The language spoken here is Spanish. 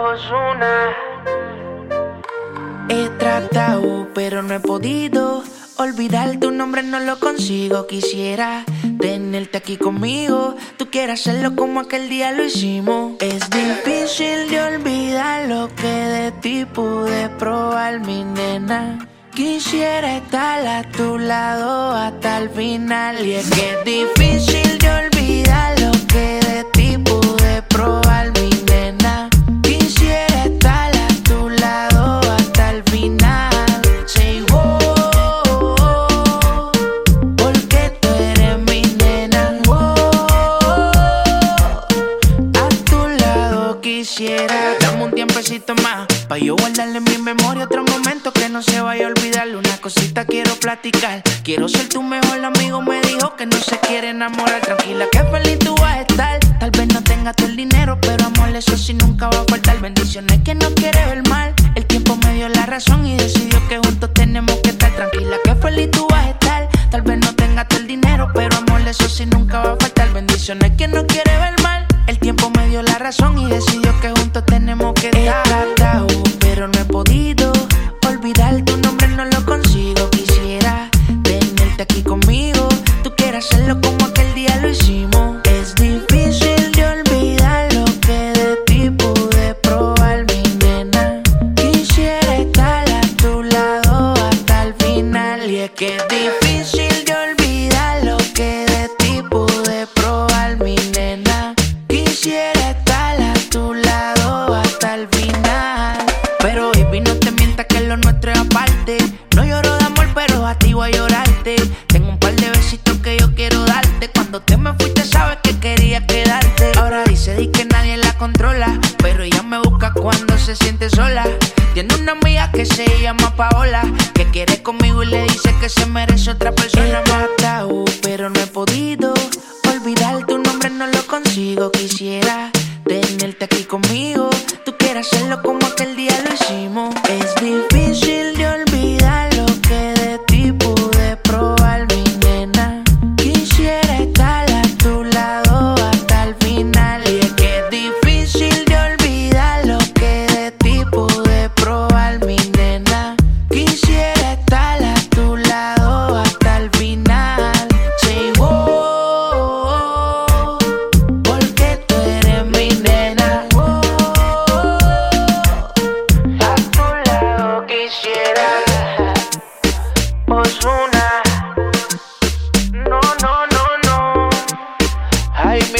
Osuna. He tratado, pero no he podido. Olvidar tu nombre no lo consigo. Quisiera tenerte aquí conmigo. Tú quieres hacerlo como aquel día lo hicimos. Es difícil de olvidar lo que de ti pude probar, mi nena. Quisiera estar a tu lado hasta el final. Y es que es difícil de olvidar Pa' yo guardarle en mi memoria otro momento que no se vaya a olvidar. Una cosita quiero platicar. Quiero ser tu mejor amigo. Me dijo que no se quiere enamorar. Tranquila, que feliz tú vas a estar. Tal vez no tengas todo el dinero, pero amor, eso sí nunca va a faltar. Bendiciones que no quiere ver mal. El tiempo me dio la razón y decidió que juntos tenemos que estar. Tranquila, que feliz tú vas a estar. Tal vez no tengas todo el dinero, pero amor, eso sí nunca va a faltar. Bendiciones que no quiere ver mal. El tiempo me dio la razón y decidió que juntos tenemos no lo consigo. Quisiera tenerte aquí conmigo. Tú quieres hacerlo como aquel Cuando te me fuiste, sabes que quería quedarte. Ahora dice di que nadie la controla. Pero ella me busca cuando se siente sola. Tiene una amiga que se llama Paola. Que quiere conmigo y le dice que se merece otra persona. Tratado, pero no he podido olvidar tu nombre, no lo consigo. Quisiera tenerte aquí conmigo. Tú quieres hacerlo como aquel día lo hicimos. Es difícil de olvidar